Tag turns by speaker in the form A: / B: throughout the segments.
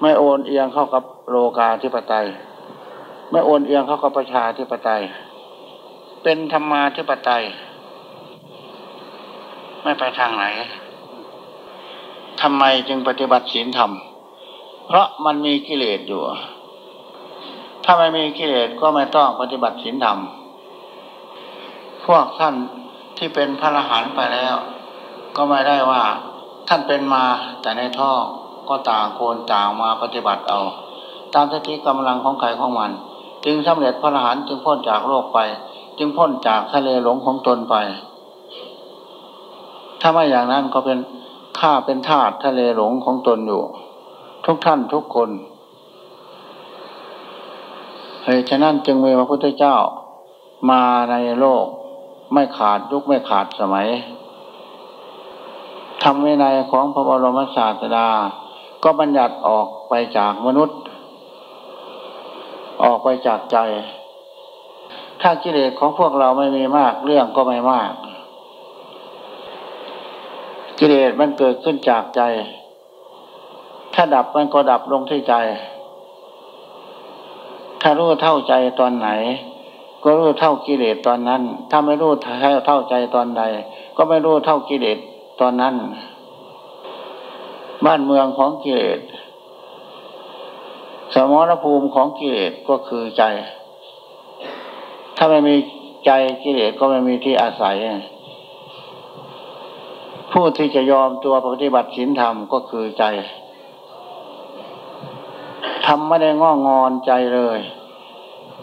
A: ไม่โอนเอียงเข้ากับโลกาธิปไตย ไม่โอนเอียงเข้ากับประชาธิปไตย เป็นธรรมาธิปไตย ไม่ไปทางไหนทำไมจึงปฏิบัติศีลธรรม เพราะมันมีกิเลสอยู่ ถ้าไม่มีกิเลสก็ไม่ต้องปฏิบัติศีลธรรม พวกท่านที่เป็นพระอรหันต์ไปแล้ว ก็ไม่ได้ว่าท่านเป็นมาแต่ในท่อ ก็ต่างโกนต่างมาปฏิบัติเอา ตามสติกำลังของใครของมัน จึงสำเร็จพระอรหันต์จึงพ้นจากโลกไป จึงพ้นจากทะเลหลงของตนไป ถ้าไม่อย่างนั้นก็เป็นข้าเป็นทาสทะเลหลงของตนอยู่ ทุกท่านทุกคนเหตุฉะนั้นจึงมีพระพุทธเจ้ามาในโลกไม่ขาดยุคไม่ขาดสมัยทำวินัยของพระบรมศาสดา ก็บัญญัติออกไปจากมนุษย์ ออกไปจากใจ ถ้ากิเลสของพวกเราไม่มีมากเรื่องก็ไม่มาก กิเลสมันเกิดขึ้นจากใจ ถ้าดับมันก็ดับลงที่ใจ ถ้ารู้เท่าใจตอนไหน ก็รู้เท่ากิเลสตอนนั้น ถ้าไม่รู้เท่าใจตอนใด ก็ไม่รู้เท่ากิเลสตอนนั้น บ้านเมืองของกิเลสสมรภูมิของกิเลสก็คือใจ ถ้าไม่มีใจกิเลสก็ไม่มีที่อาศัย ผู้ที่จะยอมตัวปฏิบัติศีลธรรมก็คือใจทำไม่ได้ง้องอนใจเลย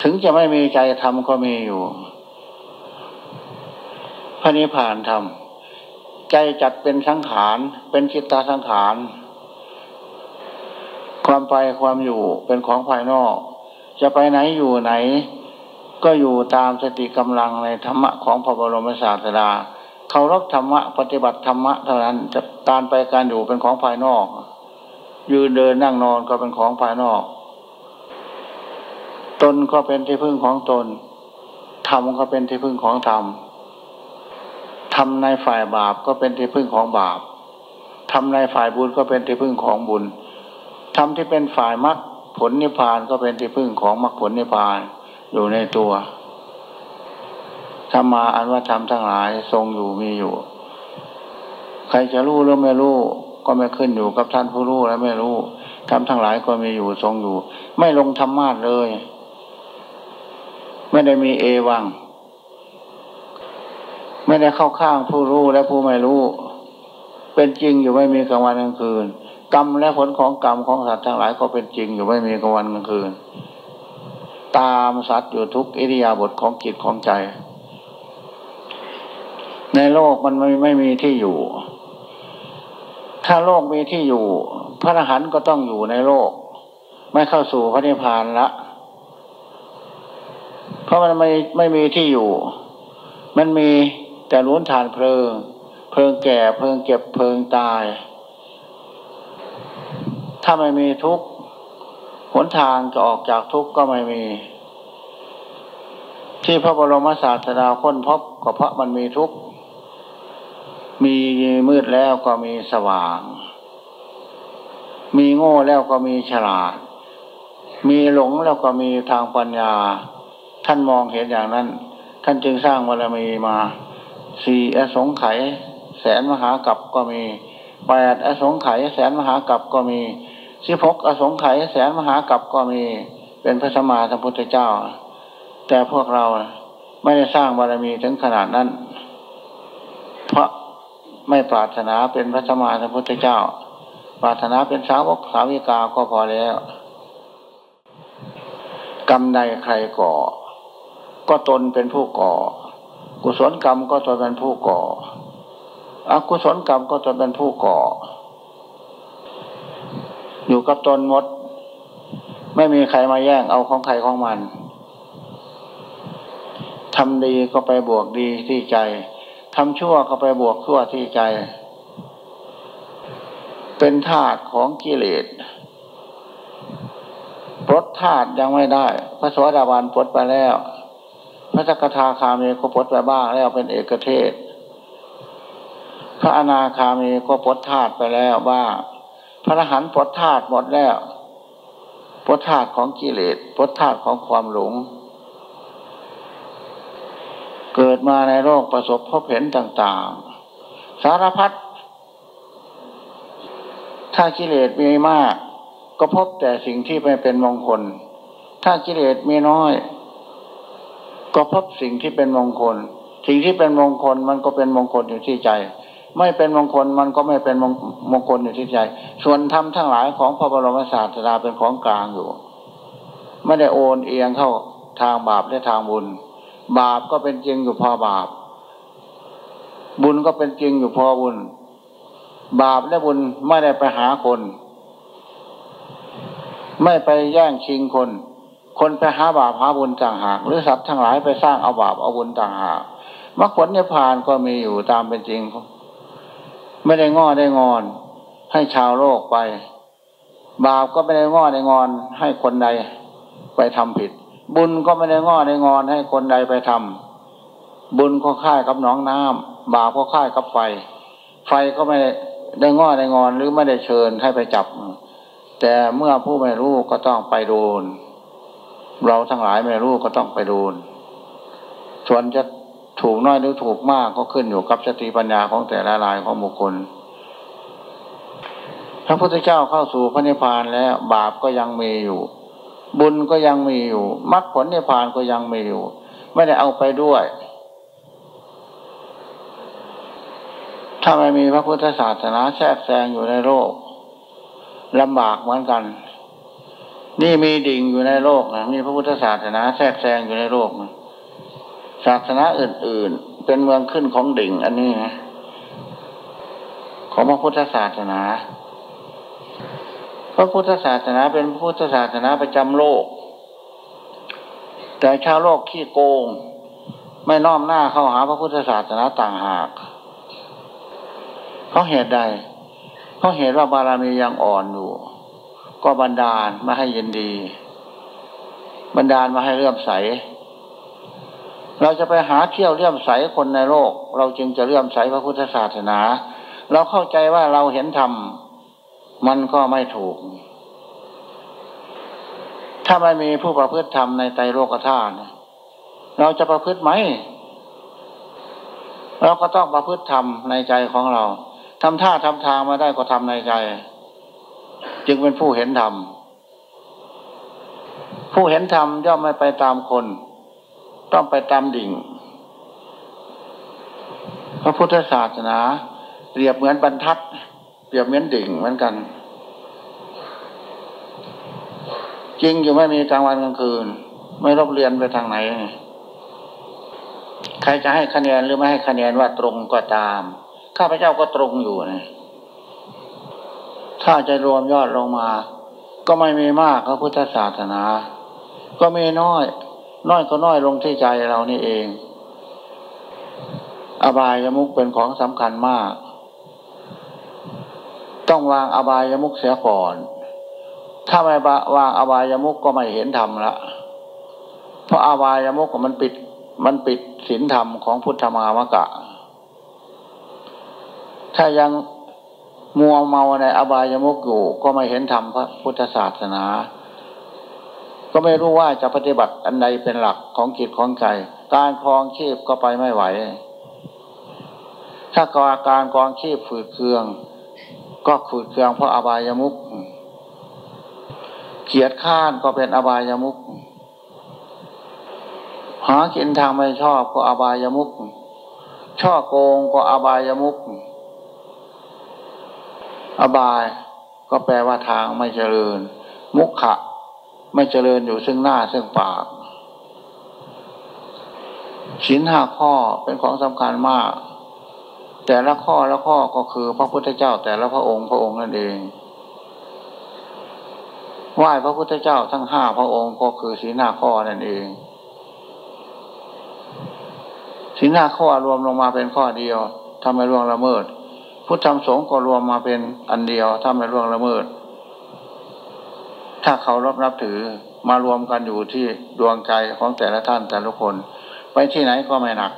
A: ถึงจะไม่มีใจทำก็มีอยู่พระนิพพานธรรม ใจจัดเป็นสังขาร เป็นจิตตาสังขาร ความไปความอยู่เป็นของภายนอก จะไปไหนอยู่ไหน ก็อยู่ตามสติกำลังในธรรมะของพระบรมศาสดาเคารพธรรมะปฏิบัติธรรมะเท่านั้นจะการไปการอยู่เป็นของภายนอก ยืนเดินนั่งนอนก็เป็นของภายนอก ตนก็เป็นที่พึ่งของตนธรรมก็เป็นที่พึ่งของธรรม ทำในฝ่ายบาปก็เป็นที่พึ่งของบาปทำในฝ่ายบุญก็เป็นที่พึ่งของบุญทำที่เป็นฝ่ายมรรคผลนิพพานก็เป็นที่พึ่งของมรรคผลนิพพานอยู่ในตัวธรรมาอันว่าธรรมทั้งหลายทรงอยู่มีอยู่ ใครจะรู้หรือไม่รู้ก็ไม่ขึ้นอยู่กับท่านผู้รู้และไม่รู้ธรรมทั้งหลายก็มีอยู่ทรงอยู่ ไม่ลงธรรมาทเลย ไม่ได้มีเอวัง ไม่ได้เข้าข้างผู้รู้และผู้ไม่รู้ เป็นจริงอยู่ไม่มีกลางวันกลางคืน กรรมและผลของกรรมของสัตว์ทั้งหลายก็เป็นจริงอยู่ไม่มีกลางวันกลางคืน ตามสัตว์อยู่ทุกอิริยาบถของจิตของใจ ในโลกมันไม่ไม่มีที่อยู่ ถ้าโลกมีที่อยู่ พระอรหันต์ก็ต้องอยู่ในโลก ไม่เข้าสู่พระนิพพานละ เพราะมันไม่ไม่มีที่อยู่ มันมี แต่ล้วนฐานเพลิง เพลิงแก่เพลิงเก็บเพลิงตาย ถ้าไม่มีทุกข์หนทางจะออกจากทุกข์ก็ไม่มี ที่พระบรมศาสดาค้นพบก็เพราะมันมีทุกข์มีมืดแล้วก็มีสว่าง มีโง่แล้วก็มีฉลาด มีหลงแล้วก็มีทางปัญญา ท่านมองเห็นอย่างนั้น ท่านจึงสร้างบารมีมา สี่อสงไขยแสนมหากับก็มีแปดอสงไขยแสนมหากับก็มีสิบหกอสงไขยแสนมหากับก็มี เป็นพระสมมาสัมพุทธเจ้า แต่พวกเราไม่ได้สร้างบารมีถึงขนาดนั้น เพราะไม่ปรารถนาเป็นพระสมมาสัมพุทธเจ้า ปรารถนาเป็นสาวกสาวิกาก็พอแล้วกรรมใดใครก่อ ก็ตนเป็นผู้ก่อ กุศลกรรมก็ตนเป็นผู้ก่อ อกุศลกรรมก็ตนเป็นผู้ก่อ อยู่กับตนหมด ไม่มีใครมาแย่งเอาของใครของมันทำดีก็ไปบวกดีที่ใจทำชั่วก็ไปบวกชั่วที่ใจ เป็นธาตุของกิเลสปลดธาตุยังไม่ได้ พระสวัสดิบาลปลดไปแล้ว พระสกทาคามีก็ปลดไปบ้างแล้วเป็นเอกเทศ พระอนาคามีก็ปลดธาตุไปแล้วบ้าง พระอรหันต์ปลดธาตุหมดแล้วพธาตุของกิเลสพธาตุของความหลง เกิดมาในโลกประสบพบเห็นต่าง ๆ สารพัดถ้ากิเลสมีมาก ก็พบแต่สิ่งที่ไม่เป็นมงคล ถ้ากิเลสมีน้อย ก็พบสิ่งที่เป็นมงคล สิ่งที่เป็นมงคลมันก็เป็นมงคลอยู่ที่ใจ ไม่เป็นมงคลมันก็ไม่เป็นมงคลอยู่ที่ใจ ส่วนธรรมทั้งหลายของพระบรมศาสดาเป็นของกลางอยู่ ไม่ได้โอนเอียงเข้าทางบาปและทางบุญ บาปก็เป็นจริงอยู่พอบาป บุญก็เป็นจริงอยู่พอบุญ บาปและบุญไม่ได้ไปหาคน ไม่ไปแย่งชิงคน คนไปหาบาปหาบุญต่างหาก หรือสัตว์ทั้งหลายไปสร้างเอาบาปเอาบุญต่างหากมรรคผลนิพพานก็มีอยู่ตามเป็นจริง ไม่ได้ง้อได้งอน ให้ชาวโลกไป บาปก็ไม่ได้ง้อได้งอน ให้คนใดไปทำผิด บุญก็ไม่ได้ง้อได้งอน ให้คนใดไปทำบุญก็ค่ายกับหนองน้ำบาปก็ค่ายกับไฟ ไฟก็ไม่ได้ง้อได้งอนหรือไม่ได้เชิญให้ไปจับ แต่เมื่อผู้ไม่รู้ก็ต้องไปโดน เราทั้งหลายไม่รู้ก็ต้องไปดนส่วนจะถูกน้อยหรือถูกมากก็ขึ้นอยู่กับสติปัญญาของแต่ละรายของบุคคล พระพุทธเจ้าเข้าสู่พระนิพพานแล้วบาปก็ยังมีอยู่ บุญก็ยังมีอยู่มรรคผลนิพพานก็ยังมีอยู่ ไม่ได้เอาไปด้วย ถ้าไม่มีพระพุทธศาสนาแทรกแซงอยู่ในโลกลำบากเหมือนกัน นี่มีดิ่งอยู่ในโลกนะมีพระพุทธศาสนาแทรกแซงอยู่ในโลกนะศาสนาอื่น ๆ เป็นเมืองขึ้นของดิ่ง อันนี้นะของพระพุทธศาสนาพระพุทธศาสนาเป็นพระพุทธศาสนาประจำโลก แต่ชาวโลกขี้โกง ไม่น้อมหน้าเข้าหาพระพุทธศาสนาต่างหากเพราะเหตุใดเพราะเหตุว่าบารมียังอ่อนอยู่ ก็บันดาลมาให้ยินดี บันดาลมาให้เลื่อมใส เราจะไปหาเที่ยวเลื่อมใสคนในโลก เราจึงจะเลื่อมใสพระพุทธศาสนา เราเข้าใจว่าเราเห็นธรรมมันก็ไม่ถูก ถ้าไม่มีผู้ประพฤติธรรมในใจโลกธาตุเราจะประพฤติไหม เราก็ต้องประพฤติธรรมในใจของเราทำท่าทำทางมาได้ก็ทำในใจ จึงเป็นผู้เห็นธรรม ผู้เห็นธรรมย่อมไม่ไปตามคน ต้องไปตามดิ่ง พระพุทธศาสนาเปรียบเหมือนบรรทัด เปรียบเหมือนดิ่งเหมือนกัน จริงอยู่ไม่มีกลางวันกลางคืน ไม่รบเรียนไปทางไหน ใครจะให้คะแนนหรือไม่ให้คะแนนว่าตรงก็ตาม ข้าพเจ้าก็ตรงอยู่นะ ถ้าจะรวมยอดลงมา ก็ไม่มีมากพระพุทธศาสนา ก็มีน้อย น้อยก็น้อยลงที่ใจเรานี่เอง อบายยมุกเป็นของสำคัญมาก ต้องวางอบายยมุกเสียก่อน ถ้าไม่วางอบายยมุกก็ไม่เห็นธรรมละ เพราะอบายยมุกมันปิดมันปิดศีลธรรมของพุทธมามกะ ถ้ายัง มัวเมาในอบายมุกอยู่ก็ไม่เห็นธรรมพระพุทธศาสนา ก็ไม่รู้ว่าจะปฏิบัติอันใดเป็นหลักของกิจของใจ การคลองชีพก็ไปไม่ไหว ถ้ากาการกองชีพฝืดเคือง ก็ฝืดเคืองเพราะอบายมุกเกียดข้านก็เป็นอบายมุกหากินทางไม่ชอบก็อบายมุกช่อโกงก็อบายมุก อบายก็แปลว่าทางไม่เจริญ มุขะ ไม่เจริญอยู่ซึ่งหน้าซึ่งปากชิ้นห้าข้อเป็นของสำคัญมาก แต่ละข้อละข้อก็คือพระพุทธเจ้า แต่ละพระองค์พระองค์นั่นเองไหว้พระพุทธเจ้าทั้งห้าพระองค์ก็คือสีหน้าข้อนั่นเองสีหน้าข้อรวมลงมาเป็นข้อเดียวทำให้ร่วงละเมิด พุทธธรรมสงฆ์ก็รวมมาเป็นอันเดียวถ้าไม่ร่วงละเมิด ถ้าเขารับนับถือมารวมกันอยู่ที่ดวงใจของแต่ละท่านแต่ละคน ไปที่ไหนก็ไม่หนัก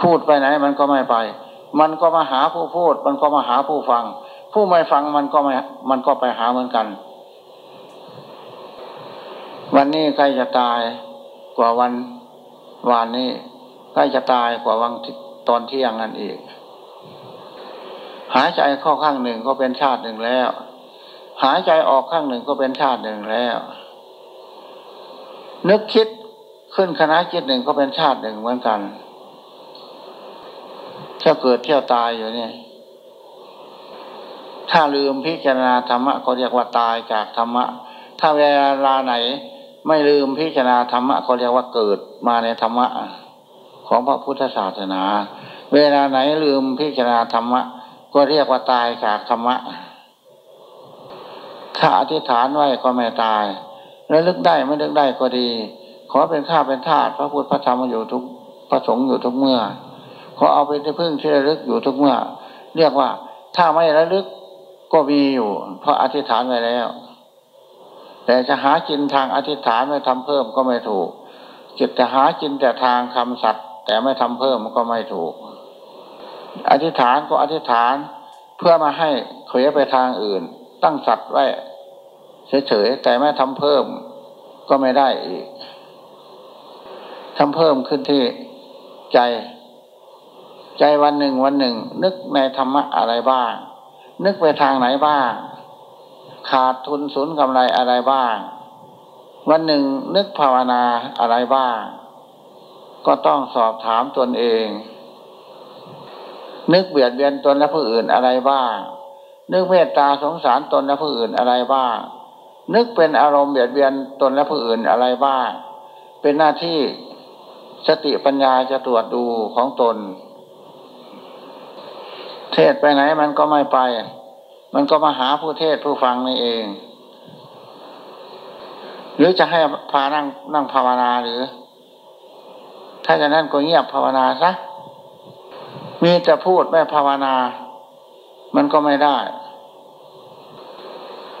A: พูดไปไหนมันก็ไม่ไป มันก็มาหาผู้พูด มันก็มาหาผู้ฟัง ผู้ไม่ฟังมันก็ไม่มันก็ไปหาเหมือนกัน วันนี้ใกล้จะตายกว่าวันวานนี้ใกล้จะตายกว่าวัน ตอนเที่ยงนั่นอีก หายใจเข้าข้างหนึ่งก็เป็นชาติหนึ่งแล้ว หายใจออกข้างหนึ่งก็เป็นชาติหนึ่งแล้ว นึกคิดขึ้นคณะจิตหนึ่งก็เป็นชาติหนึ่งเหมือนกันเที่ยวเกิดเที่ยวตายอยู่นี่ถ้าลืมพิจารณาธรรมะก็เรียกว่าตายจากธรรมะ ถ้าเวลาไหน ไม่ลืมพิจารณาธรรมะก็เรียกว่าเกิดมาในธรรมะ ของพระพุทธศาสนา เวลาไหนลืมพิจารณาธรรมะ ก็เรียกว่าตายจากธรรมะ ถ้าอธิษฐานไว้ก็ไม่ตาย แล้วลึกได้ไม่ลึกได้ก็ดี ขอเป็นข้าเป็นทาสพระพุทธพระธรรมอยู่ทุกพระสงฆ์อยู่ทุกเมื่อ ขอเอาเป็นที่พึ่งที่ระลึกอยู่ทุกเมื่อ เรียกว่าถ้าไม่ระลึกก็มีอยู่ เพราะอธิษฐานไว้แล้ว แต่จะหากินทางอธิษฐานไม่ทำเพิ่มก็ไม่ถูกจิตจะหากินแต่ทางคำสัตว์ แต่ไม่ทำเพิ่มก็ไม่ถูก อธิษฐานก็อธิษฐานเพื่อมาให้เขยไปทางอื่น ตั้งสัตว์ไว้เฉยๆแต่ไม่ทำเพิ่มก็ไม่ได้อีกทำเพิ่มขึ้นที่ใจ ใจวันหนึ่งวันหนึ่ง นึกในธรรมะอะไรบ้าง นึกไปทางไหนบ้าง ขาดทุนสูญกำไรอะไรบ้าง วันหนึ่งนึกภาวนาอะไรบ้าง ก็ต้องสอบถามตนเอง นึกเบียดเบียนตนและผู้อื่นอะไรบ้างนึกเมตตาสงสารตนและผู้อื่นอะไรบ้างนึกเป็นอารมณ์เบียดเบียนตนและผู้อื่นอะไรบ้างเป็นหน้าที่สติปัญญาจะตรวจดูของตน เทศไปไหนมันก็ไม่ไป มันก็มาหาผู้เทศผู้ฟังนี่เอง หรือจะให้พานั่งนั่งภาวนาหรือ ถ้าจะนั่นก็เงียบภาวนาซะมีแต่พูดไม่ภาวนา มันก็ไม่ได้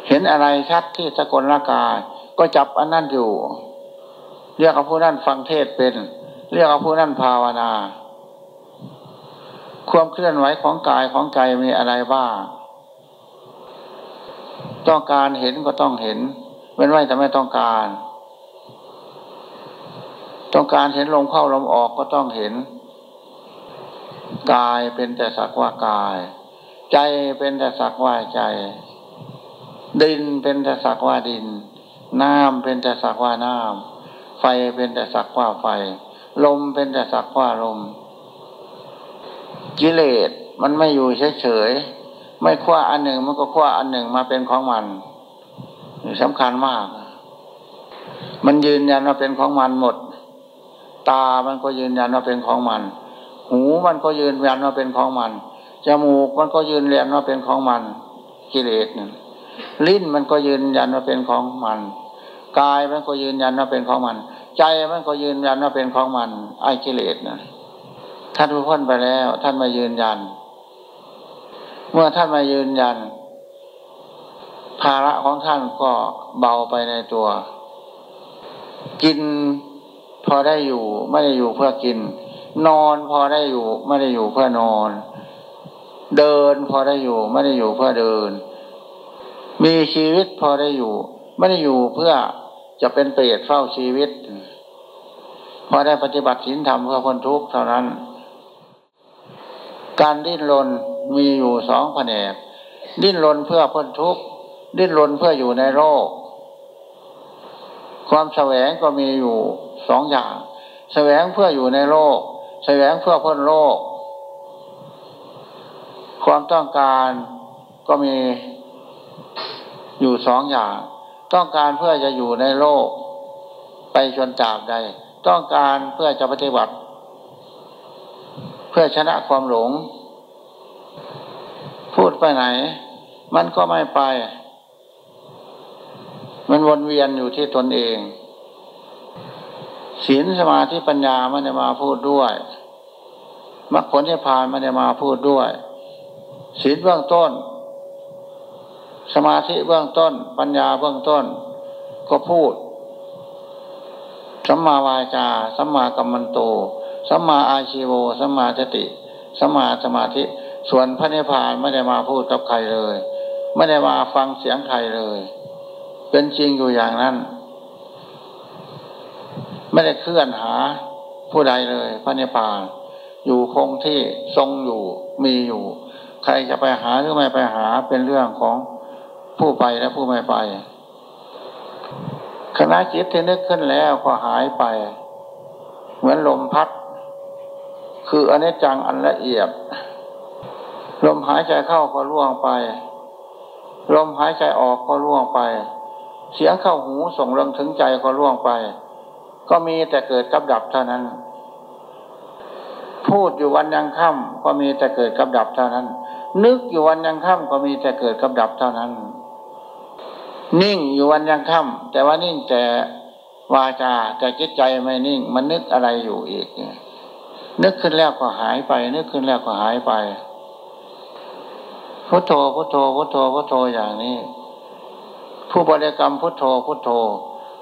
A: เห็นอะไรชัดที่สกลละกาย ก็จับอันนั้นอยู่ เรียกเอาผู้นั้นฟังเทศเป็น เรียกว่าผู้นั้นภาวนา ความเคลื่อนไหวของกายของใจมีอะไรบ้างต้องการเห็นก็ต้องเห็นเว้นไว้แต่ไม่ต้องการ ต้องการเห็นลมเข้าลมออกก็ต้องเห็น กายเป็นแต่สักว่ากาย ใจเป็นแต่สักว่าใจ ดินเป็นแต่สักว่าดิน น้ำเป็นแต่สักว่าน้ำไฟเป็นแต่สักว่าไฟ ลมเป็นแต่สักว่าลม กิเลสมันไม่อยู่เฉยๆไม่คว้าอันหนึ่งมันก็คว้าอันหนึ่งมาเป็นของมันสำคัญมาก มันยืนยันว่าเป็นของมันหมด ตามันก็ยืนยันว่าเป็นของมัน หูมันก็ยืนยันว่าเป็นของมัน จมูกมันก็ยืนยันว่าเป็นของมัน กิเลสเนี่ยลิ้นมันก็ยืนยันว่าเป็นของมัน กายมันก็ยืนยันว่าเป็นของมัน ใจมันก็ยืนยันว่าเป็นของมัน ไอ้กิเลสนะท่านพ้นไปแล้ว ท่านมายืนยัน เมื่อท่านมายืนยัน ภาระของท่านก็เบาไปในตัว กิน พอได้อยู่ไม่ได้อยู่เพื่อกิน นอนพอได้อยู่ไม่ได้อยู่เพื่อนอน เดินพอได้อยู่ไม่ได้อยู่เพื่อเดิน มีชีวิตพอได้อยู่ ไม่ได้อยู่เพื่อจะเป็นเปรตเฝ้าชีวิต พอได้ปฏิบัติศีลธรรมเพื่อคนทุกข์เท่านั้น การดิ้นรนมีอยู่สองแผนกดิ้นรนเพื่อพ้นทุกข์ดิ้นรนเพื่ออยู่ในโลก ความแสวงก็มีอยู่สองอย่าง แสวงเพื่ออยู่ในโลก แสวงเพื่อพ้นโลก ความต้องการก็มีอยู่สองอย่าง ต้องการเพื่อจะอยู่ในโลก ไปจนจากใด ต้องการเพื่อจะปฏิบัติ เพื่อชนะความหลง พูดไปไหน มันก็ไม่ไป มันวนเวียนอยู่ที่ตนเอง ศีลสมาธิปัญญาไม่ได้มาพูดด้วยมรรคผลที่ผ่านไม่ได้มาพูดด้วยศีลเบื้องต้น สมาธิเบื้องต้น ปัญญาเบื้องต้น ก็พูดสัมมาวาจาสัมมากัมมันโตสัมมาอาชีโวสัมมาสติสัมมาสมาธิ ส่วนพระนิพพานไม่ได้มาพูดกับใครเลย ไม่ได้มาฟังเสียงใครเลย เป็นจริงอยู่อย่างนั้น ไม่ได้เคลื่อนหาผู้ใดเลย พระนิพพานอยู่คงที่ทรงอยู่มีอยู่ ใครจะไปหาหรือไม่ไปหาเป็นเรื่องของผู้ไปและผู้ไม่ไปคณะจิตที่นึกขึ้นแล้วก็หายไป เหมือนลมพัด คืออนิจจังอันละเอียด ลมหายใจเข้าก็ล่วงไป ลมหายใจออกก็ล่วงไป เสียงเข้าหูส่งเรื่องถึงใจก็ล่วงไป ก็มีแต่เกิดกับดับเท่านั้น พูดอยู่วันยังค่ำก็มีแต่เกิดกับดับเท่านั้น นึกอยู่วันยังค่ำก็มีแต่เกิดกับดับเท่านั้น นิ่งอยู่วันยังค่ำแต่ว่านิ่งแต่วาจาแต่จิตใจไม่นิ่ง มันนึกอะไรอยู่อีกนึกขึ้นแล้วก็หายไป นึกขึ้นแล้วก็หายไปพุทโธพุทโธพุทโธพุทโธอย่างนี้ ผู้บริกรรมพุทโธพุทโธ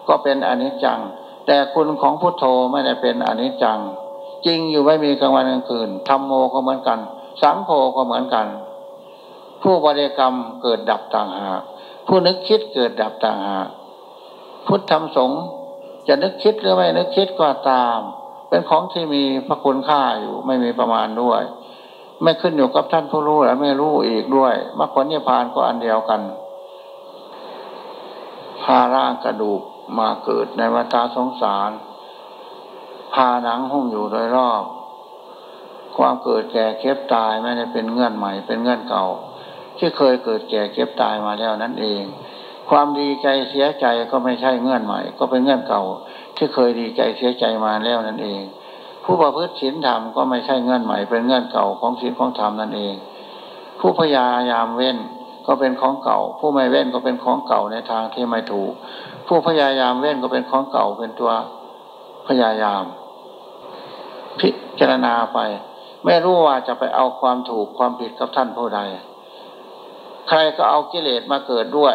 A: ก็เป็นอนิจจัง แต่คุณของพุทโธไม่ได้เป็นอนิจจัง จริงอยู่ไม่มีกลางวันกลางคืนธรรมโมก็เหมือนกัน สังโฆก็เหมือนกัน ผู้บริกรรมเกิดดับต่างหากผู้นึกคิดเกิดดับต่างหากพุทธธรรมสงฆ์จะนึกคิดหรือไม่นึกคิดก็ตาม เป็นของที่มีพระคุณค่าอยู่ไม่มีประมาณด้วย ไม่ขึ้นอยู่กับท่านผู้รู้และไม่รู้อีกด้วยมรรคผลนิพพานก็อันเดียวกัน พาร่างกระดูกมาเกิดในวัฏสงสาร พาหนังหุ้มอยู่โดยรอบ ความเกิดแก่เก็บตายไม่ได้เป็นเงื่อนใหม่ เป็นเงื่อนเก่า ที่เคยเกิดแก่เก็บตายมาแล้วนั่นเอง ความดีใจเสียใจก็ไม่ใช่เงื่อนใหม่ ก็เป็นเงื่อนเก่า ที่เคยดีใจเสียใจมาแล้วนั่นเอง ผู้ประพฤติศีลธรรมก็ไม่ใช่เงื่อนใหม่ เป็นเงื่อนเก่าของศีลของธรรมนั่นเอง ผู้พยายามเว้น ก็เป็นของเก่า ผู้ไม่เว้นก็เป็นของเก่าในทางที่ไม่ถูก ผู้พยายามเว้นก็เป็นของเก่าเป็นตัวพยายาม พิจารณาไป ไม่รู้ว่าจะไปเอาความถูกความผิดกับท่านผู้ใด ใครก็เอากิเลสมาเกิดด้วย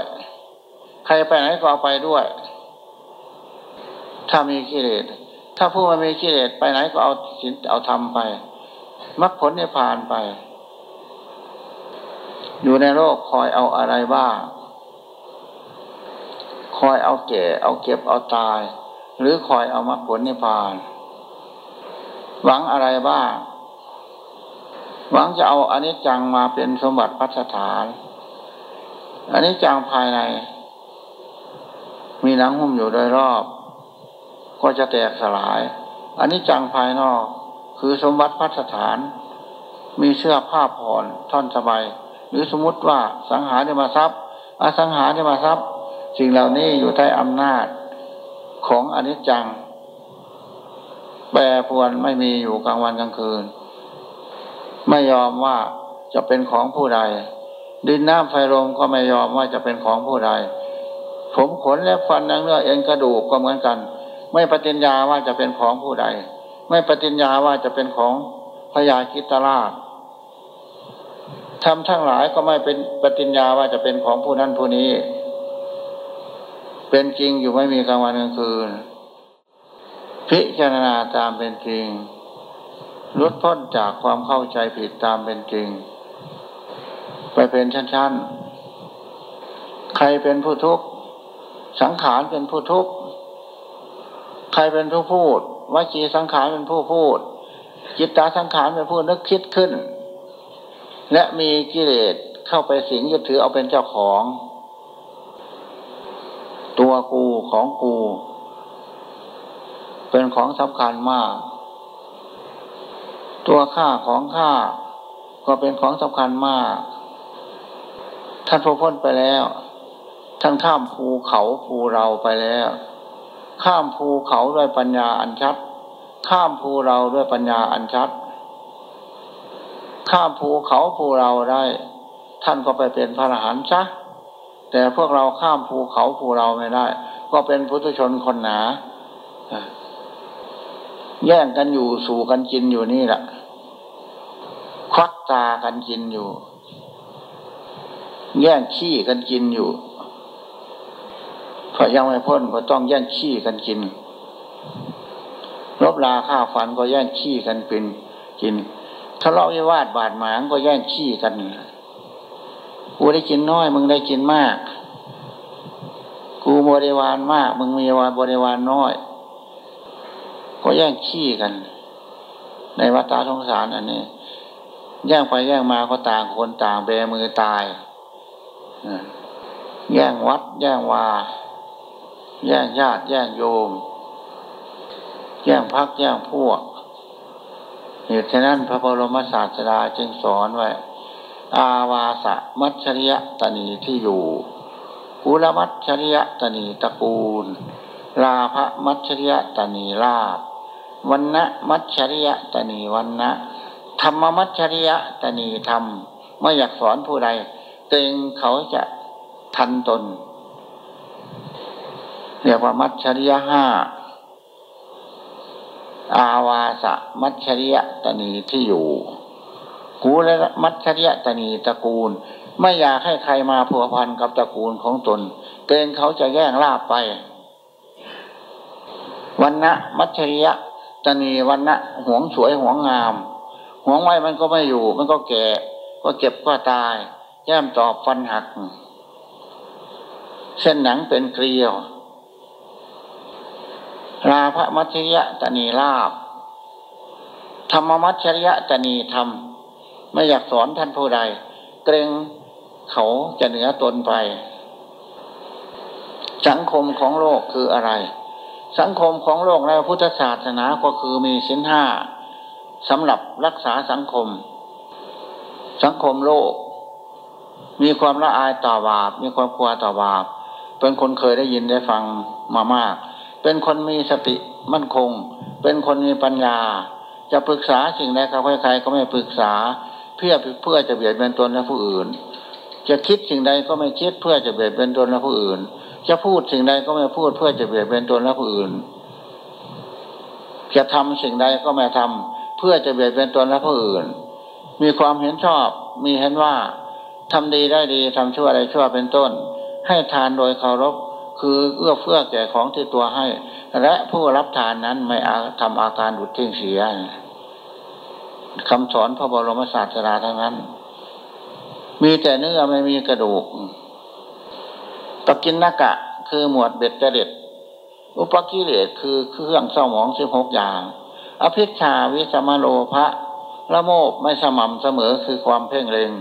A: ใครไปไหนก็เอาไปด้วย ถ้ามีกิเลสถ้าผู้ไม่มีกิเลสไปไหนก็เอาสินเอาทำไปมรรคผลเนี่ยผ่านไป อยู่ในโลกคอยเอาอะไรบ้าง คอยเอาแก่ เอาเก็บเอาตาย หรือคอยเอามรรคผลนิพพาน หวังอะไรบ้าง หวังจะเอาอนิจจังมาเป็นสมบัติพัฒฐานอันนี้จังภายใน มีหนังหุ้มอยู่โดยรอบ ก็จะแตกสลายอันนี้จังภายนอกคือสมบัติพัฒฐาน มีเสื้อผ้าผ่อนท่อนสบาย หรือสมมติว่าสังหารได้มาทรัพย์ อสังหารได้มาทรัพย์ สิ่งเหล่านี้อยู่ใต้อำนาจของอนิจจัง แปรปวนไม่มีอยู่กลางวันกลางคืน ไม่ยอมว่าจะเป็นของผู้ใด ดินน้ำไฟลมก็ไม่ยอมว่าจะเป็นของผู้ใด ผมขนและฟันนังเนื้อเอ็นกระดูกก็เหมือนกัน ไม่ปฏิญญาว่าจะเป็นของผู้ใด ไม่ปฏิญญาว่าจะเป็นของพญาคิตราช ทำทั้งหลายก็ไม่เป็นปฏิญญาว่าจะเป็นของผู้นั้นผู้นี้ เป็นจริงอยู่ไม่มีกลางวันกลางคืน พิจารณาตามเป็นจริงลดพ้นจากความเข้าใจผิดตามเป็นจริง ไปเป็นชั้นๆ ใครเป็นผู้ทุกข์ สังขารเป็นผู้ทุกข์ ใครเป็นผู้พูดวจีสังขารเป็นผู้พูด จิตตาสังขารเป็นผู้นึกคิดขึ้น และมีกิเลสเข้าไปสิงยึดถือเอาเป็นเจ้าของ ตัวกูของกู เป็นของสำคัญมาก ตัวข้าของข้าก็เป็นของสำคัญมาก ท่านพ้นไปแล้วท่านข้ามภูเขาภูเราไปแล้ว ข้ามภูเขาด้วยปัญญาอันชัด ข้ามภูเราด้วยปัญญาอันชัด ข้ามภูเขาภูเราได้ ท่านก็ไปเป็นพระอรหันต์ซะแต่พวกเราข้ามภูเขาภูเราไม่ได้ ก็เป็นพุทธชนคนหนาแย่งกันอยู่สู่กันกินอยู่นี่แหละควักตากันกินอยู่ แย่งขี้กันกินอยู่พอยังไม่พ้นก็ต้องแย่งขี้กันกินลบลาฆ่าฟันก็แย่งขี้กันเป็นกิน ทะเลาะวิวาทบาดหมางก็แย่งขี้กันกูได้กินน้อย มึงได้กินมาก กูบริวารมาก มึงมีวาบริวารน้อย ก็แย่งขี้กัน ในวัฏสงสารอันนี้ แย่งไปแย่งมาก็ต่างคนต่างเบมือตายแย่งวัด แย่งวา แย่งญาติ แย่งโยม แย่งพัก แย่งพวก เหตุฉะนั้นพระบรมศาสดาจึงสอนไว้ อาวาสมัชริยตนีที่อยู่กุลมัชริยตนีตระกูล ลาภมัชริยตนีลาภวันนะมัชริยตนีวันนะธรรมมัชริยตนีธรรมไม่อยากสอนผู้ใดเกรงเขาจะทันตน เรียกว่ามัชริยห้า อาวาสมัชริยตนีที่อยู่กูและมัชริยตนีตระกูล ไม่อยากให้ใครมาผัวพันกับตระกูลของตนเกรงเขาจะแย่งลาบไปวันนะมัชริยตนีวันนะหวงสวยหวงงาม หวงไว้มันก็ไม่อยู่ มันก็แก่ ก็เจ็บก็ตาย แย้มตอบฟันหัก เส้นหนังเป็นเกลียว ลาภมัชริยะตนีลาบธรรมมัชริยะตนีธรรม ไม่อยากสอนท่านผู้ใด เกรงเขาจะเหนือตนไป สังคมของโลกคืออะไร สังคมของโลกในพุทธศาสนาก็คือมีสินห้าสำหรับรักษาสังคม สังคมโลก มีความละอายต่อบาป มีความกลัวต่อบาป เป็นคนเคยได้ยินได้ฟังมามาก เป็นคนมีสติมั่นคง เป็นคนมีปัญญา จะปรึกษาสิ่งใดกับใครๆก็ไม่ปรึกษา เพื่อเพื่อจะเบียดเบียนตนและผู้อื่น จะคิดสิ่งใดก็ไม่คิดเพื่อจะเบียดเบียนตนและผู้อื่น จะพูดสิ่งใดก็ไม่พูดเพื่อจะเบียดเบียนตนและผู้อื่น จะทำสิ่งใดก็ไม่ทำเพื่อจะเบียดเบียนตนและผู้อื่น มีความเห็นชอบ มีเห็นว่าทำดีได้ดีทำชั่วได้ชั่วเป็นต้น ให้ทานโดยเคารพ คือเอื้อเฟื้อแก่ของที่ตัวให้ และผู้รับทานนั้นไม่อาทำอาการดุดทิ้งเสียคำสอนพระบรมศาสดาทั้งนั้น มีแต่เนื้อไม่มีกระดูกตะกินนากะ คือหมวดเบ็ดเด็ดอุปกิเลสคือเครื่องเศร้าหมองสิบหกอย่าง อภิชาวิสมโลภะละโมบไม่สม่ำเสมอคือความเพ่งเล็ง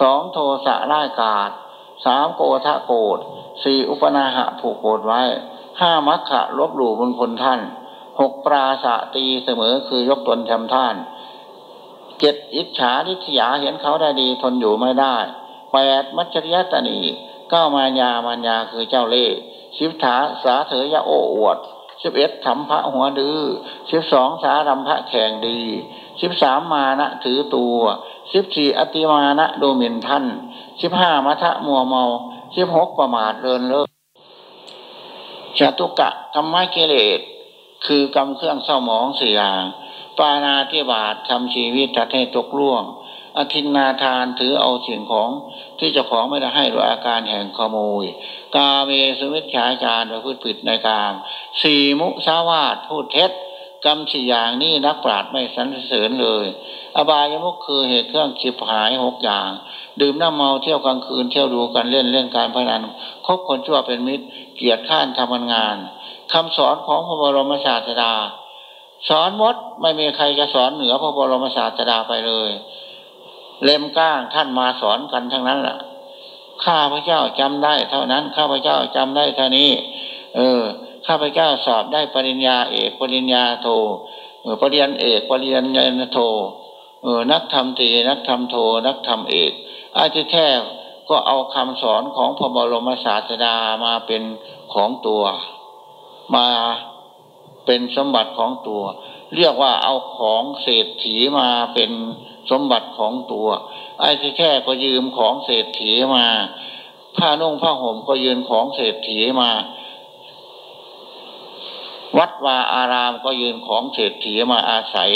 A: สองโทสะร่ายกาด สามโกทะโกดสี่อุปนาหะผูกโกดไว้ห้ามัคคะลบหลู่บนคนท่านหกปราสะตีเสมอคือยกตนทำท่านเจ็ดอิจฉาทิษยาเห็นเขาได้ดีทนอยู่ไม่ได้แปดมัจจริยตนีเก้ามายามานยาคือเจ้าเล่ห์สิบถาสาเถยโอ้อวดสิบเอ็ดธรรมพระหัวดื้อสิบสองสารำพระแข่งดีสิบสามมานะถือตัว สิบสี่อติมานะดูหมิ่นท่านสิบห้ามัทะมัวเมาสิบหกประมาทเลินเลิกจตุกะธรรมะกิเลส คือกรรมเครื่องเศร้าหมองสี่อย่าง ปานาที่บาททำชีวิตทัดให้ตกล่วง อธินนาทานถือเอาสิ่งของที่เจ้าของไม่ได้ให้โดยอาการแห่งขโมย กาเมสมิชาจารประพฤติผิดในกามสี่มุสาวาทพูดเท็จ กรรมสี่อย่างนี้นักปราชญ์ไม่สรรเสริญเลย อบายมุกคือเหตุเครื่องจิบหายหกอย่าง ดื่มน้ำเมาเที่ยวกลางคืนเที่ยวดูกันเล่นเล่นการพนันคบคนชั่วเป็นมิตร เกียรติข้านทำงานคำสอนของพระบรมศาสดา สอนมดไม่มีใครจะสอนเหนือพระบรมศาสดาไปเลย เล่มก้างท่านมาสอนกันทั้งนั้นแหละข้าพระเจ้าจำได้ เท่านั้นข้าพระเจ้าจำได้เท่านี้ เออ ข้าพเจ้าสอบได้ปริญญาเอกปริญญาโทปริญญาเอกปริญญาโทนักธรรมตีนักธรรมโทนักธรรมเอกอาจจะแท้ก็เอาคำสอนของพระบรมศาสดามาเป็นของตัว มาเป็นสมบัติของตัว เรียกว่าเอาของเศรษฐีมาเป็นสมบัติของตัว ไอ้ที่แค่ก็ยืมของเศรษฐีมา ผ้านุ่งผ้าห่มก็ยืนของเศรษฐีมา วัดวาอารามก็ยืมของเศรษฐีมาอาศัย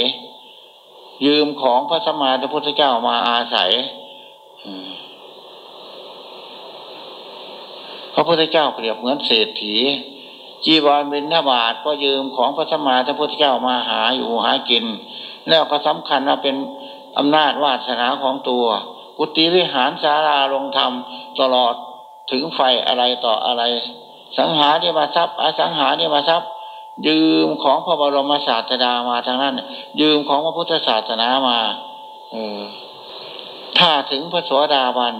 A: ยืมของพระสมมาพระพุทธเจ้ามาอาศัยพระพุทธเจ้าเปรียบเหมือนเศรษฐี จีวรบินทบาทก็ยืมของพระสมมาพระพุทธเจ้ามาหาอยู่หากิน แล้วก็สำคัญว่าเป็นอำนาจวาสนาของตัวกุฏิวิหารสาราลงธรรมตลอดถึงไฟอะไรต่ออะไร สังหาเนี่ยมาทรัพย์อสังหาเนี่ยมาทรัพย์ ยืมของพระบรมศาสดามาทางนั้น ยืมของพระพุทธศาสนามาเออถ้าถึงพระสวสดาบัน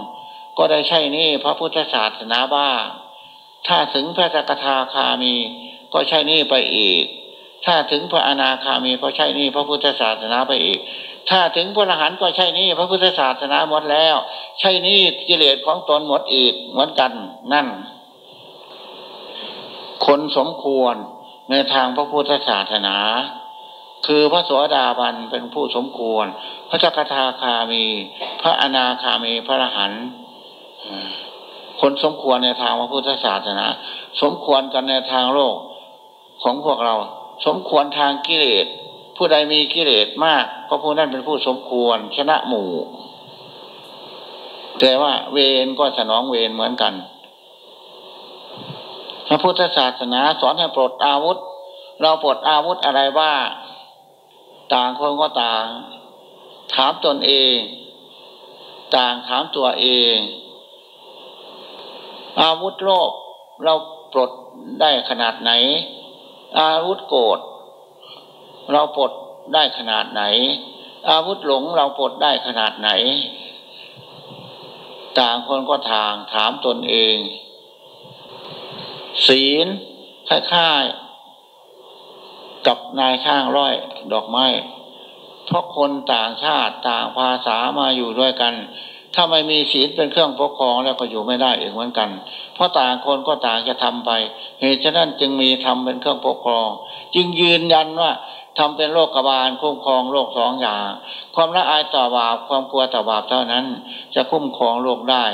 A: ก็ได้ใช่นี่พระพุทธศาสนาบ้าถ้าถึงพระสกทาคามี ก็ใช่นี่ไปอีก ถ้าถึงพระอนาคามีก็ใช่นี่พระพุทธศาสนาไปอีก ถ้าถึงพระอรหันต์ก็ใช่นี่พระพุทธศาสนาหมดแล้ว ใช่นี่กิเลสของตนหมดอีกเหมือนกันนั่น คนสมควร ในทางพระพุทธศาสนา คือพระสวสดาบันเป็นผู้สมควร พระจักทาคามี พระอนาคามีพระอรหันต์คนสมควรในทางพระพุทธศาสนา สมควรกันในทางโลกของพวกเรา สมควรทางกิเลสผู้ใดมีกิเลสมาก ก็ผู้นั้นเป็นผู้สมควรชนะหมู่ แต่ว่าเวรก็สนองเวรเหมือนกัน ระพุทธศาสนาสอนให้ปลดอาวุธ เราปลดอาวุธอะไรบ้างต่างคนก็ต่าง ถามตนเอง ต่างถามตัวเอง อาวุธโลภเราปลดได้ขนาดไหน อาวุธโกรธเราปลดได้ขนาดไหน อาวุธหลงเราปลดได้ขนาดไหน ต่างคนก็ทางถามตนเอง ศีลคล้ายๆกับนายช่างร้อยดอกไม้ เพราะคนต่างชาติต่างภาษามาอยู่ด้วยกัน ถ้าไม่มีศีลเป็นเครื่องปกครองแล้วก็อยู่ไม่ได้เองเหมือนกัน เพราะต่างคนก็ต่างจะทำไป เหตุฉะนั้นจึงมีทำเป็นเครื่องปกครอง จึงยืนยันว่าทำเป็นโลกกบาลคุ้มครองโลกสองอย่าง ความละอายต่อบาปความกลัวต่อบาปเท่านั้น จะคุ้มครองโลกได้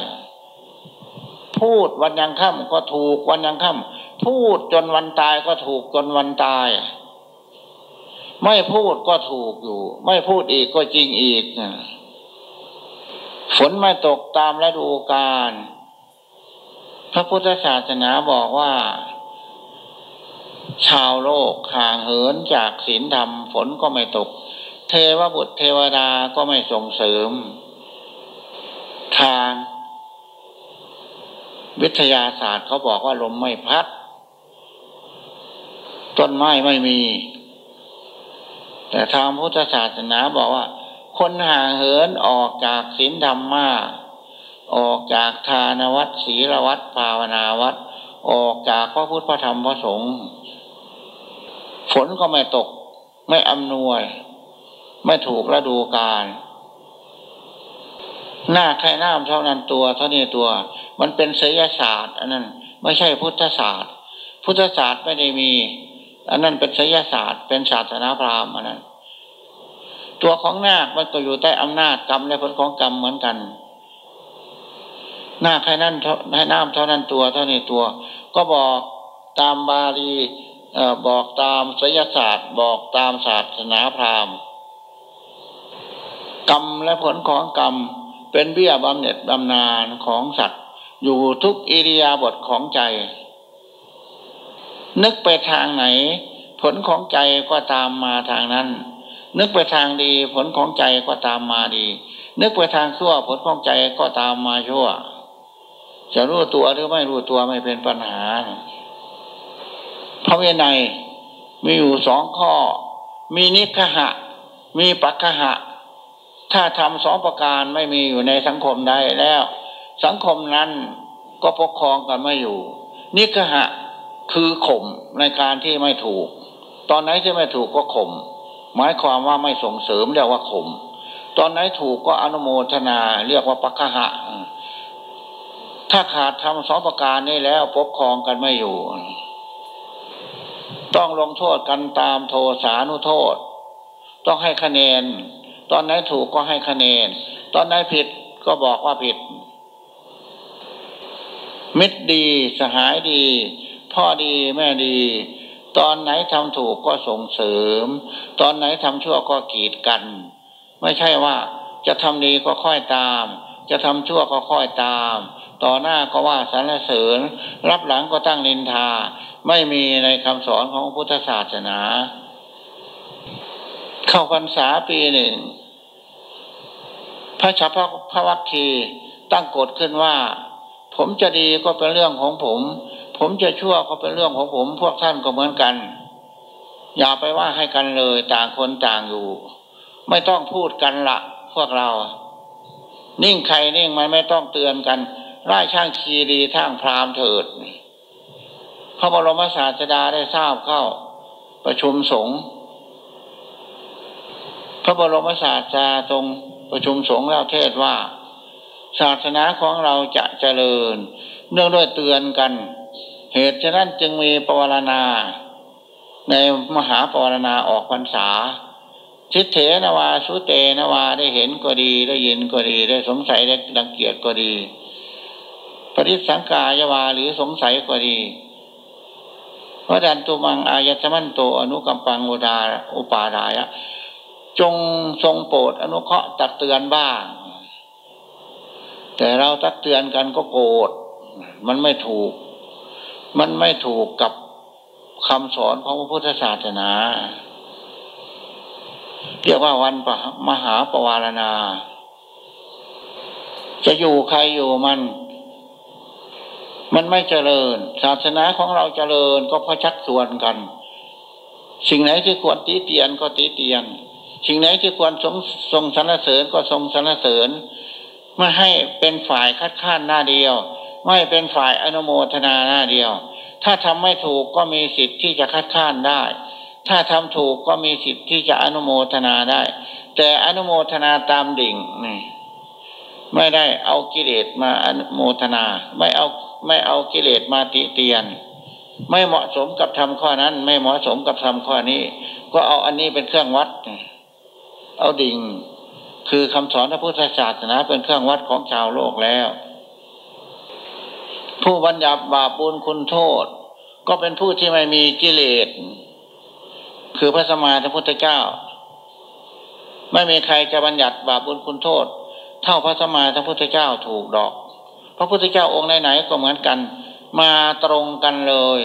A: พูดวันยังค่ำก็ถูกวันยังค่ำพูดจนวันตายก็ถูกจนวันตาย ไม่พูดก็ถูกอยู่ ไม่พูดอีกก็จริงอีกฝนไม่ตกตามฤดูกาลพระพุทธศาสนาบอกว่า ชาวโลกห่างเหินจากศีลธรรมฝนก็ไม่ตก เทวบุตรเทวดาก็ไม่ส่งเสริม ทาง วิทยาศาสตร์เขาบอกว่าลมไม่พัด ต้นไม้ไม่มี แต่ทางพุทธศาสนาบอกว่า คนห่างเหินออกจากศีลธรรมมาออกจากทานวัดศีลวัดภาวนาวัด ออกจากพระพุทธพระธรรมพระสงฆ์ฝนก็ไม่ตก ไม่อำนวย ไม่ถูกระดูการ หน้าใครน้ำเท่านั้นตัว เท่านี้ตัว มันเป็นศิลศาสตร์ อันนั้น ไม่ใช่พุทธศาสตร์ พุทธศาสตร์ไม่ได้มี อันนั้นเป็นศิลศาสตร์ เป็นศาสนาพราหมณ์อันนั้น ตัวของนาคมันก็อยู่ใต้อำนาจกรรมและผลของกรรมเหมือนกัน หน้าคให้นั่นให้น้ำเท่านั้นตัว เท่านี้ตัว ก็บอกตามบาลีบอกตามศิลศาสตร์ บอกตามศาสนาพราหมณ์กรรมและผลของกรรม เป็นเบี้ยบำเหน็จบำนาญของสัตว์ อยู่ทุกอิริยาบถของใจ นึกไปทางไหน ผลของใจก็ตามมาทางนั้น นึกไปทางดีผลของใจก็ตามมาดี นึกไปทางชั่วผลของใจก็ตามมาชั่ว จะรู้ตัวหรือไม่รู้ตัวไม่เป็นปัญหาพระเวไนมีอยู่สองข้อ มีนิคหะ มีปัคหะ ถ้าทำสองประการไม่มีอยู่ในสังคมใดแล้ว สังคมนั้นก็ปกครองกันไม่อยู่ นิกหะคือข่มในการที่ไม่ถูก ตอนไหนที่ไม่ถูกก็ข่มหมายความว่าไม่ส่งเสริมเรียกว่าข่มตอนไหนถูกก็อนุโมทนาเรียกว่าปัคหะ ถ้าขาดทำสองประการนี้แล้วปกครองกันไม่อยู่ ต้องลงโทษกันตามโทสานุโทษ ต้องให้คะแนน ตอนไหนถูกก็ให้คะแนน ตอนไหนผิดก็บอกว่าผิด มิตรดีสหายดี พ่อดีแม่ดี ตอนไหนทำถูกก็ส่งเสริม ตอนไหนทำชั่วก็กีดกัน ไม่ใช่ว่าจะทำดีก็ค่อยตาม จะทำชั่วก็ค่อยตาม ต่อหน้าก็ว่าสรรเสริญ รับหลังก็ตั้งนินทา ไม่มีในคำสอนของพุทธศาสนา เข้าพรรษาปีหนึ่ง พระชาพพระวัคคีตั้งกฎขึ้นว่า ผมจะดีก็เป็นเรื่องของผม ผมจะชั่วก็เป็นเรื่องของผม พวกท่านก็เหมือนกัน อย่าไปว่าให้กันเลยต่างคนต่างอยู่ ไม่ต้องพูดกันละพวกเรา นิ่งใครนิ่งมันไม่ต้องเตือนกันไล่ช่างคีรีทางพรามเถิดพระบรมศาสดาได้ทราบเข้า ประชุมสงฆ์ พระบรมศาสดาตรงประชุมสงฆ์แล้วเทศว่า ศาสนาของเราจะเจริญ เนื่องด้วยเตือนกัน เหตุฉะนั้นจึงมีปวารณา ในมหาปวารณาออกพรรษาทิเถนวาสุเตนวาได้เห็นก็ดีได้ยินก็ดีได้สงสัยได้ดังเกียจก็ดี ปฏิสังกายวาหรือสงสัยก็ดีพระดันตุมังอายตมันโตอนุกัมปังอุดาอุปาดายะ จงทรงโปรดอนุเคราะห์ตักเตือนบ้าง แต่เราตักเตือนกันก็โกรธมันไม่ถูก มันไม่ถูกกับคำสอนของพระพุทธศาสนา เรียกว่าวันมหาปวารณา จะอยู่ใครอยู่มัน มันไม่เจริญ ศาสนาของเราเจริญก็เพราะชักส่วนกัน สิ่งไหนที่ควรตีเตียนก็ตีเตียน สิ่งไหนที่ควรทรงทรงสรรเสริญก็ทรงสรรเสริญไม่ให้เป็นฝ่ายคัดค้านหน้าเดียว ไม่เป็นฝ่ายอนุโมทนาหน้าเดียว ถ้าทำไม่ถูกก็มีสิทธิ์ที่จะคัดค้านได้ ถ้าทำถูกก็มีสิทธิ์ที่จะอนุโมทนาได้ แต่อนุโมทนาตามดิ่งนี่ไม่ได้เอากิเลสมาอนุโมทนา ไม่เอาไม่เอากิเลสมาติเตียน ไม่เหมาะสมกับทำข้อนั้น ไม่เหมาะสมกับทำข้อนี้ ก็เอาอันนี้เป็นเครื่องวัด เอาดิ่ง คือคำสอนพระพุทธศาสนาเป็นเครื่องวัดของชาวโลกแล้ว ผู้บัญญัติบาปบุญคุณโทษ ก็เป็นผู้ที่ไม่มีกิเลสคือพระสมมาพระพุทธเจ้า ไม่มีใครจะบัญญัติบาปบุญคุณโทษ เท่าพระสมมาพระพุทธเจ้าถูกดอก พระพุทธเจ้าองค์ไหนๆก็เหมือนกัน มาตรงกันเลย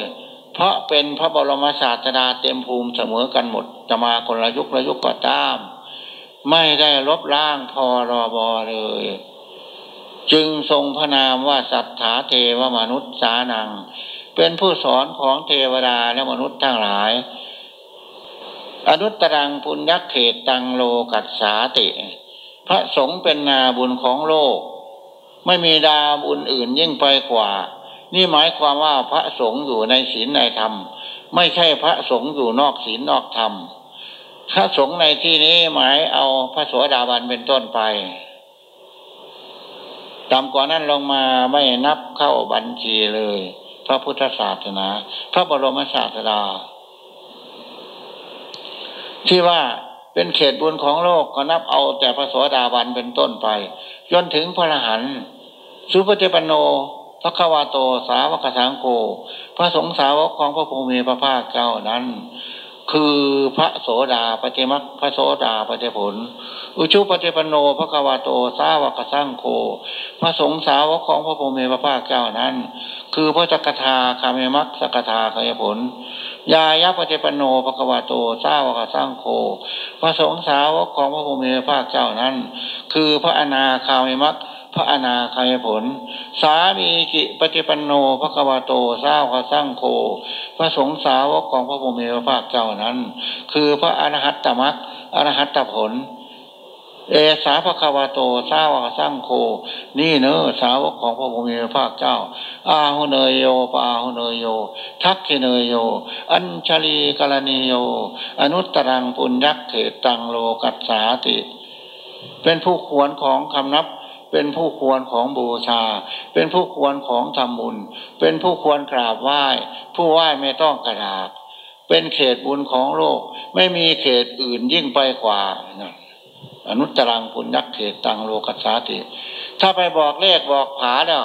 A: เพราะเป็นพระบรมศาสดาเต็มภูมิเสมอกันหมด จะมาคนละยุคละยุคก็ตาม ไม่ได้ลบล้างพอรอบอเลย จึงทรงพระนามว่าสัทธาเทวมนุษย์สานัง เป็นผู้สอนของเทวดาและมนุษย์ทั้งหลาย อนุตรังปุญญเขตตังโลกัสสาติ พระสงฆ์เป็นนาบุญของโลก ไม่มีดาบุญอื่นยิ่งไปกว่า นี่หมายความว่าพระสงฆ์อยู่ในศีลในธรรม ไม่ใช่พระสงฆ์อยู่นอกศีลนอกธรรม พระสงฆ์ในที่นี้หมายเอาพระสวสดาบันเป็นต้นไปต่ำกว่านั้นลงมาไม่นับเข้าบัญชีเลย พระพุทธศาสนา พระบรมศาสดา ที่ว่าเป็นเขตบุญของโลกก็นับเอาแต่พระสวสดาบันเป็นต้นไปจนถึงพระรหันสุปฏิปันโนพระควาโตสาวกสังโก พระสงฆ์สาวกของพระภูมิพระภาคเจ้านั้น คือพระโสดาปฏิมักพระโสดาปฏิผล อุชุปฏิปันโนพระควาโตสาวกสังโกพระสงฆ์สาวกของพระภูมิพระภาคเจ้านั้น คือพระจักทาคามิมักสกทาขยผล ยายะปฏิปโนภควาโตสาวกสร้างโค พระสงฆ์สาวกของพระพุทธภาคเจ้านั้น คือพระอนาคามิมัก พระอนาคายผล สามีกิปฏิปันโนภควาโตสาวกสร้างโค พระสงฆ์สาวกของพระพุทธภาคเจ้านั้น คือพระอรหัตตมักอรหัตตผล เอสาภควาโตสาวกสร้างโค นี่เนอสาวกของพระพุทธภาคเจ้า อาหุเนยโยปาหุเนยโย ทักขิเนยโย อัญชลีกรณีโย อนุตตรังปุญญักเขตังโลกัสสาติ เป็นผู้ควรของคำนับ เป็นผู้ควรของบูชา เป็นผู้ควรของทำบุญ เป็นผู้ควรกราบไหว้ ผู้ไหว้ไม่ต้องกระดาษ เป็นเขตบุญของโลก ไม่มีเขตอื่นยิ่งไปกว่านะอนุตรังปุญญักเขตตังโลกัสสาติ ถ้าไปบอกเลขบอกผาเนี่ย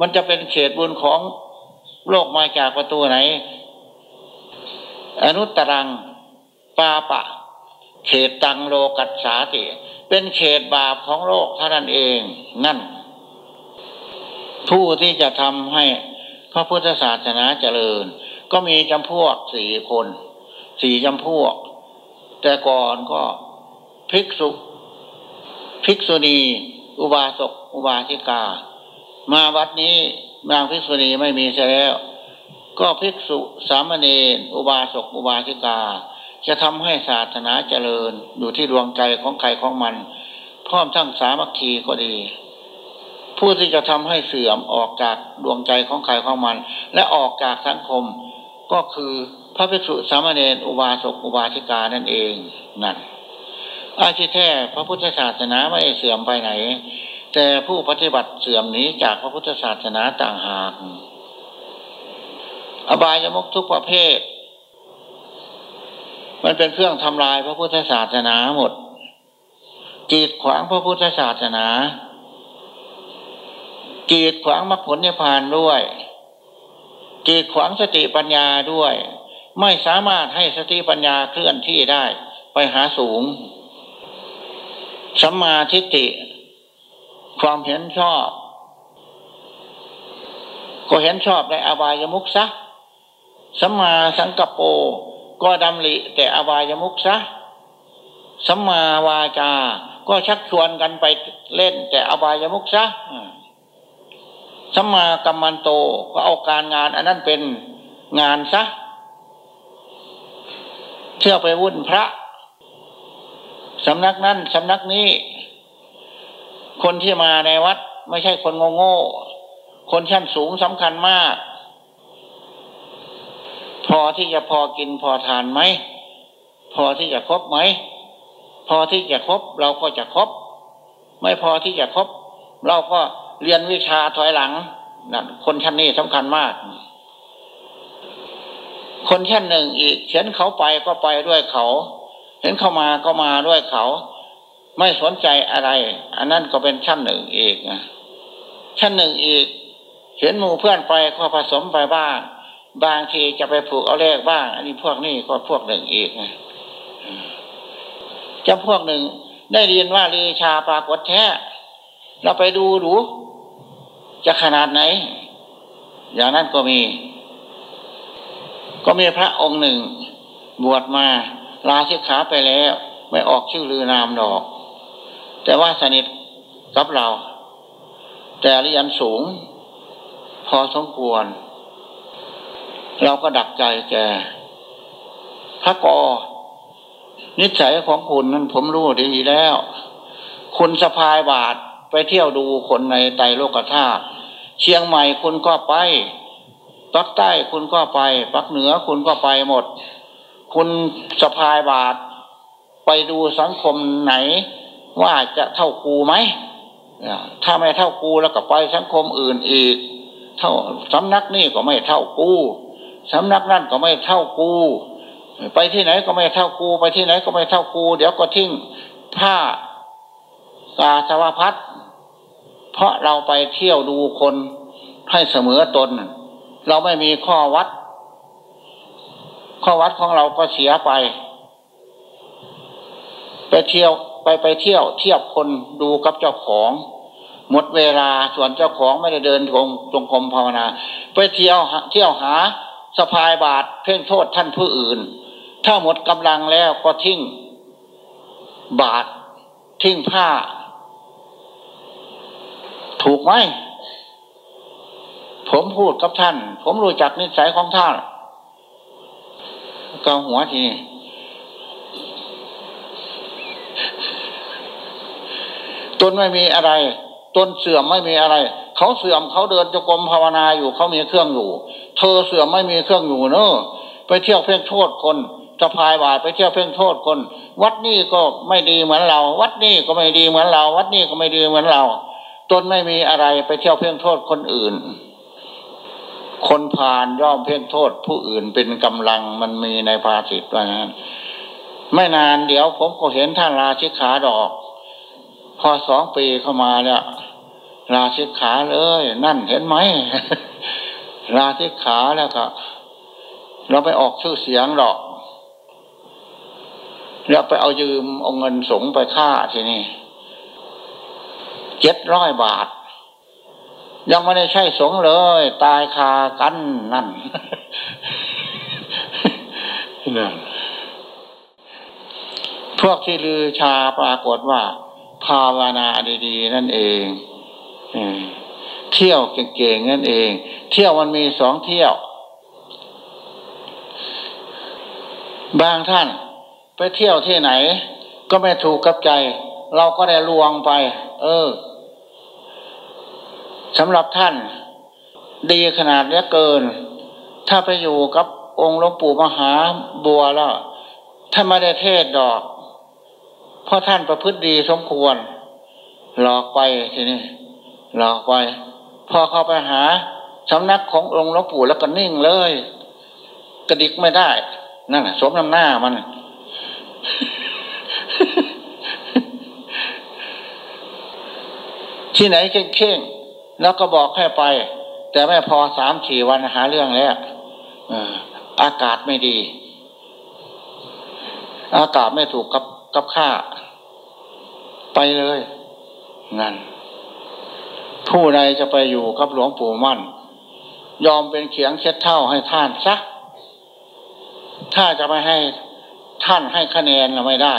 A: มันจะเป็นเขตบุญของโลกมาจากประตูไหน อนุตรังปาปะ เขตตังโลกัสสาติ เป็นเขตบาปของโลกเท่านั้นเองนั่น ผู้ที่จะทำให้พระพุทธศาสนาเจริญ ก็มีจำพวกสี่คนสี่จำพวก แต่ก่อนก็ภิกษุภิกษุณี อุบาสกอุบาสิกา มาวัดนี้นางภิกษุณีไม่มีเสียแล้ว ก็ภิกษุสามเณรอุบาสกอุบาสิกา จะทำให้ศาสนาเจริญอยู่ที่ดวงใจของใครของมัน พร้อมทั้งสามัคคีก็ดี ผู้ที่จะทำให้เสื่อมออกจากดวงใจของใครของมัน และออกจากสังคม ก็คือพระภิกษุสามเณรอุบาสกอุบาสิกานั่นเองนั่นอาชีแท้พระพุทธศาสนาไม่เสื่อมไปไหน แต่ผู้ปฏิบัติเสื่อมหนีจากพระพุทธศาสนาต่างหากอบายมุกทุกประเภท มันเป็นเครื่องทำลายพระพุทธศาสนาหมดจีดขวางพระพุทธศาสนาจีดขวางมรรคผลนิพพานด้วยจีดขวางสติปัญญาด้วย ไม่สามารถให้สติปัญญาเคลื่อนที่ได้ไปหาสูงสัมมาทิฏฐิความเห็นชอบ ก็เห็นชอบในอบายมุกซะสัมมาสังกปร ก็ดำริแต่อบายมุกซะสัมมาวาจา ก็ชักชวนกันไปเล่น แต่อบายมุกซะสัมมากัมมันโตก็เอาการงานอันนั้นเป็นงานซะเที่ยวไปวุ่นพระสำนักนั้นสำนักนี้ คนที่มาในวัด ไม่ใช่คนโง่โง่คนชั้นสูงสำคัญมาก อที่จะพอกินพอทานไหม พอที่จะครบไหม พอที่จะครบเราก็จะครบ ไม่พอที่จะครบ เราก็เรียนวิชาถอยหลังนั่นคนชั้นนี้สำคัญมาก คนชั้นหนึ่งอีกเขียนเขาไปก็ไปด้วยเขา เห็นเข้ามาก็มาด้วยเขา ไม่สนใจอะไร อันนั้นก็เป็นชั้นหนึ่งอีกชั้นหนึ่งอีก เห็นหมู่เพื่อนไปก็ผสมไปบ้าง บางทีจะไปผูกเอาเลขบ้าง อันนี้พวกนี้ก็พวกหนึ่งอีกนะจะพวกหนึ่ง ได้เรียนว่าลีชาปรากฏแท้ เราไปดูดู จะขนาดไหน อย่างนั้นก็มี ก็มีพระองค์หนึ่ง บวชมาลาสิกขาไปแล้ว ไม่ออกชื่อลือนามดอก แต่ว่าสนิทกับเรา แต่เรียนสูง พอสมควร เราก็ดักใจแกพระกอ นิสัยของคุณนั้นผมรู้ดีแล้ว คุณสะพายบาทไปเที่ยวดูคนในไตโลกธาตุเชียงใหม่คุณก็ไปปักใต้คุณก็ไปปักเหนือคุณก็ไปหมด คุณสะพายบาท ไปดูสังคมไหน ว่าจะเท่ากูไหมถ้าไม่เท่ากูแล้วก็ไปสังคมอื่นอีก เท่าสำนักนี่ก็ไม่เท่ากู สำนักนั่นก็ไม่เท่ากู ไปที่ไหนก็ไม่เท่ากู ไปที่ไหนก็ไม่เท่ากู เดี๋ยวก็ทิ้งผ้ากาสวพัดเพราะเราไปเที่ยวดูคนให้เสมอตน เราไม่มีข้อวัด ข้อวัดของเราก็เสียไป ไปเที่ยวไปไปเที่ยว เทียบคนดูกับเจ้าของหมดเวลาส่วนเจ้าของไม่ได้เดินจงจงกรมภาวนา ไปเที่ยวเที่ยวหา สะพายบาทเพ่งโทษท่านผู้อื่น ถ้าหมดกำลังแล้วก็ทิ้งบาททิ้งผ้า ถูกไหมผมพูดกับท่าน ผมรู้จักนิสัยของท่านกาหัวทีนี้ตนไม่มีอะไร ตนเสื่อมไม่มีอะไร เขาเสื่อมเขาเดินจงกรมภาวนาอยู่ เขามีเครื่องอยู่ เธอเสื่อมไม่มีเครื่องอยู่เนอะไปเที่ยวเพ่งโทษคนจะพายบาทไปเที่ยวเพ่งโทษคน วัดนี่ก็ไม่ดีเหมือนเรา วัดนี่ก็ไม่ดีเหมือนเรา วัดนี่ก็ไม่ดีเหมือนเราตนไม่มีอะไรไปเที่ยวเพ่งโทษคนอื่น คนพานย่อมเพ่งโทษ ผู้อื่นเป็นกำลังมันมีในภาษิตว่างั้นไม่นานเดี๋ยวผมก็เห็นท่านราชิกขาดอก พอสองปีเข้ามาเนี่ยราชิกขาเลย นั่นเห็นไหม ราชิกขาแล้วก็ เราไปออกชื่อเสียงหรอกเราไปเอายืมเอาเงินสงไปค่าทีนี้เจ็ดร้อยบาท ยังไม่ได้ใช่สงเลย ตายคากันนั่นนั่นพวกที่ลือชาปรากฏว่า ภาวนาดี ๆ นั่นเอง เที่ยวเก่งๆนั่นเอง เที่ยวมันมีสองเที่ยว บางท่านไปเที่ยวที่ไหน ก็ไม่ถูกกับใจ เราก็ได้ลวงไป เออสำหรับท่าน ดีขนาดนี้เกิน ถ้าไปอยู่กับองค์หลวงปู่มหาบัวแล้วท่านไม่ได้เทศดอก เพราะท่านประพฤติดีสมควร หลอกไปทีนี้หลอกไป พอเข้าไปหาสำนักขององค์หลวงปู่แล้วก็นิ่งเลย กระดิกไม่ได้ นั่นสมน้ำหน้ามันที่ไหนเข่งๆแล้วก็บอกให้ไป แต่ไม่พอสามสี่วันหาเรื่องแล้วอากาศไม่ดี อากาศไม่ถูกกับกับข้าไปเลย นั่น ผู้ใดจะไปอยู่กับหลวงปู่มั่น ยอมเป็นเขียงเช็ดเท่าให้ท่านซะถ้าจะไม่ให้ท่านให้คะแนนเราไม่ได้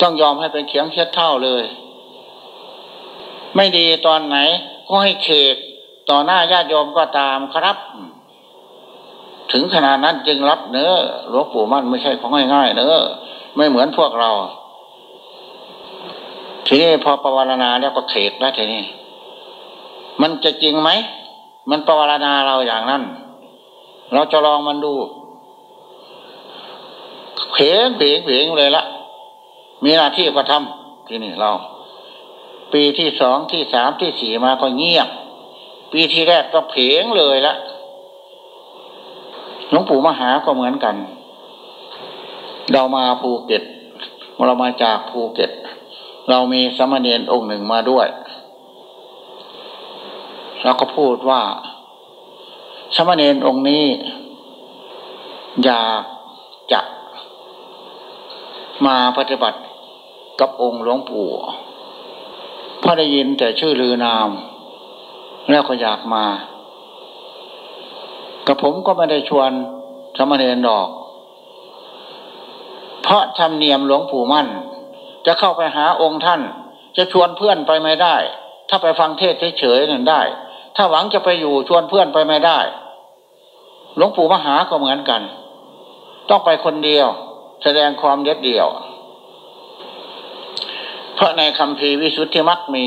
A: ต้องยอมให้เป็นเขียงเช็ดเท่าเลย ไม่ดีตอนไหนก็ให้เขกต่อหน้าญาติโยมก็ตามครับ ถึงขนาดนั้นจึงรับเนื้อหลวงปู่มั่นไม่ใช่ของง่ายๆเนื้อไม่เหมือนพวกเรา ทีนี้พอปวารณาแล้วก็เขกแล้วทีนี้ มันจะจริงไหม มันปวารณาเราอย่างนั้น เราจะลองมันดูเขงเผงเผงเลยละมีหน้าที่ก็ทำทีนี้เรา ปีที่สองที่สามที่สี่มาก็เงียบ ปีที่แรกก็เผงเลยละหลวงปู่มหาก็เหมือนกัน เรามาภูเก็ตเรามาจากภูเก็ต เรามีสมณเณรองค์หนึ่งมาด้วยเราก็พูดว่า สมณเณรองค์นี้ อยากจะมาปฏิบัติกับองค์หลวงปู่พอได้ยินแต่ชื่อลือนาม แล้วก็อยากมา กับผมก็ไม่ได้ชวนสมณเณรดอก เพราะธรรมเนียมหลวงปู่มั่น จะเข้าไปหาองค์ท่าน จะชวนเพื่อนไปไม่ได้ ถ้าไปฟังเทศเฉยๆนั่นได้ ถ้าหวังจะไปอยู่ชวนเพื่อนไปไม่ได้ หลวงปู่มหาก็เหมือนกัน ต้องไปคนเดียว แสดงความเด็ดเดี่ยว เพราะในคำพีวิสุทธิมักมี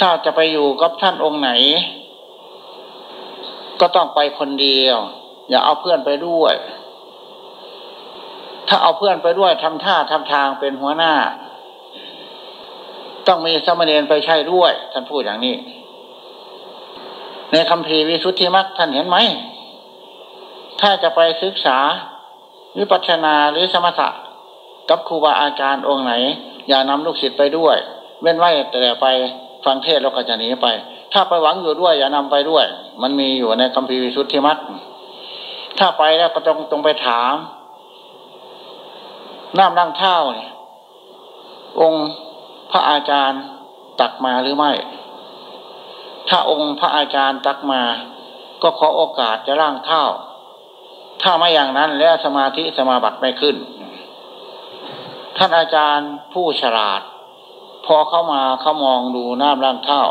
A: ถ้าจะไปอยู่กับท่านองค์ไหน ก็ต้องไปคนเดียว อย่าเอาเพื่อนไปด้วย ถ้าเอาเพื่อนไปด้วยทำท่าทำทางเป็นหัวหน้า ต้องมีสมณีไปใช่ด้วย ท่านพูดอย่างนี้ ในคำพีวิสุทธิมรรคท่านเห็นไหม ถ้าจะไปศึกษา วิปัชนาหรือสมถะกับครูบาอาจารย์องค์ไหน อย่านำลูกศิษย์ไปด้วย เว้นไว้แต่ไปฟังเทศแล้วก็จะหนีไป ถ้าไปหวังอยู่ด้วย อย่านำไปด้วย มันมีอยู่ในคำพีวิสุทธิมรรคถ้าไปแล้วก็ต้องต้องไปถาม น้ำนั่งเท้าเนี่ยองค์พระอาจารย์ตักมาหรือไม่ ถ้าองค์พระอาจารย์ตักมา ก็ขอโอกาสจะร่างเท้าถ้าไม่อย่างนั้นแล้วสมาธิสมาบัติไม่ขึ้น ท่านอาจารย์ผู้ฉลาด พอเข้ามาเขามองดูน้ำร่างเท้า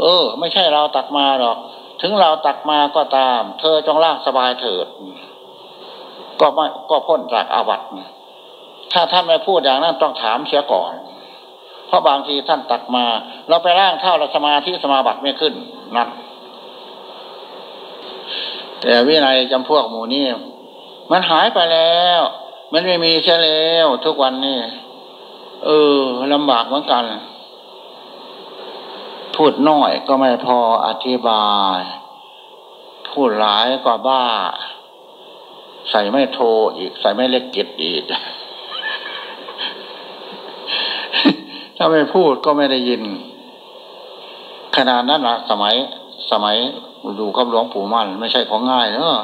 A: เออ ไม่ใช่เราตักมาหรอก ถึงเราตักมาก็ตาม เธอจงร่างสบายเถิด ก็ไม่ก็พ้นจากอาบัติ ถ้าท่านไม่พูดอย่างนั้นต้องถามเสียก่อน เพราะบางทีท่านตักมา เราไปร่างเท่าเราสมาธิสมาบัติไม่ขึ้นนั่นแต่วินัยจำพวกหมู่นี้มันหายไปแล้ว มันไม่มีเช่แล้วทุกวันนี้เออลำบากเหมือนกัน พูดน้อยก็ไม่พออธิบาย พูดหลายก็บ้า ใส่ไม่โทอีก ใส่ไม่เล็กเก็ดอีก ถ้าไม่พูดก็ไม่ได้ยิน ขนาดนั้นนะสมัยสมัยดูกับหลวงปู่มั่นไม่ใช่ของง่ายเนอะ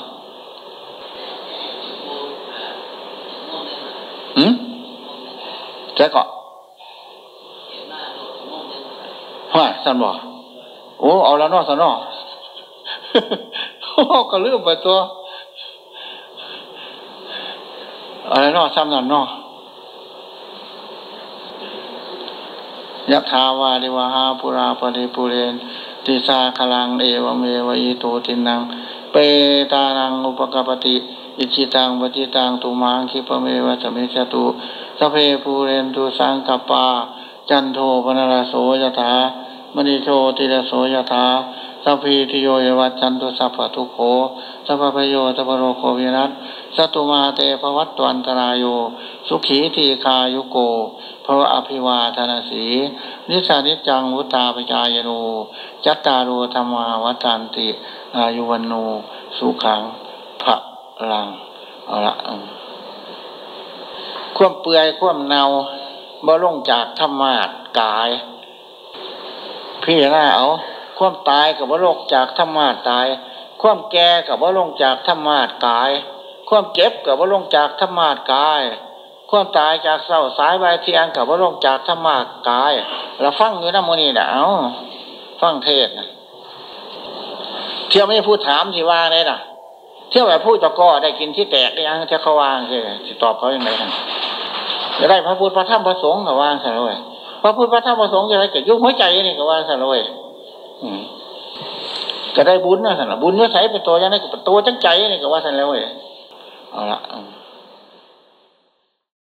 A: หืมแกก็ว่าสันบอกโอ้เอาแล้วนอสันนอก็ลืมไปตัวอะไรนอซ้ำนั่นนอ ยะถาวาริวหาปูราปริปูเรนติสาครังเอวเมวอิโตทินนัง เปตานังอุปกัปปติ อิจฉิตังปัตถิตังตุมหังขิปปเมวะสมิชฌตุสัพเพปูเรนตุสังกัปปา จันโทปัณณรโสยถามณิโชติรโสยถา สัพพีติโยวิวัชชันตุสัพพโรโคสัพพโยสัพโรโควินัสสัตุมาเตภวัตวันตรายโยสุขีทีคายุโกพระอภิวาทนาสี นิสานิจังวุตาปจายโนจัตตารุธรรมาวัตันติ อายุวันโนสุขังพระลังเอาละควมเปื่อยควมเนาบ่ลงจากธรรมากาย พี่น่าเอา ความตายกับว่าลงจากธรรมาตาย ความแก่กับว่าลงจากธรรมาตกาย ความเจ็บกับว่าลงจากธรรมาตกาย ความตายจากเศร้าสายใบเทียงกับว่าลงจากธรรมากายเราฟังอยู่นะโมนีนะเอาฟังเทศนะเที่ยวไม่พูดถามที่ว่าเลยนะเที่ยวแบบพูดตะก้อได้กินที่แตกได้ยังเที่ยวเขาวางเลยจะตอบเขาอย่างไรกันจะได้พระพุทธพระธรรมพระสงฆ์กับวางสันเลยพระพุทธพระธรรมพระสงฆ์จะได้เกิดยุ่งหัวใจนี่กับวางสันเลย ก็ได้บุญนะสันบุญเนื้อใสเป็นตัวยังไงเป็นตัวจังใจนี่ก็ว่าสันแล้วเว้ยเอาละ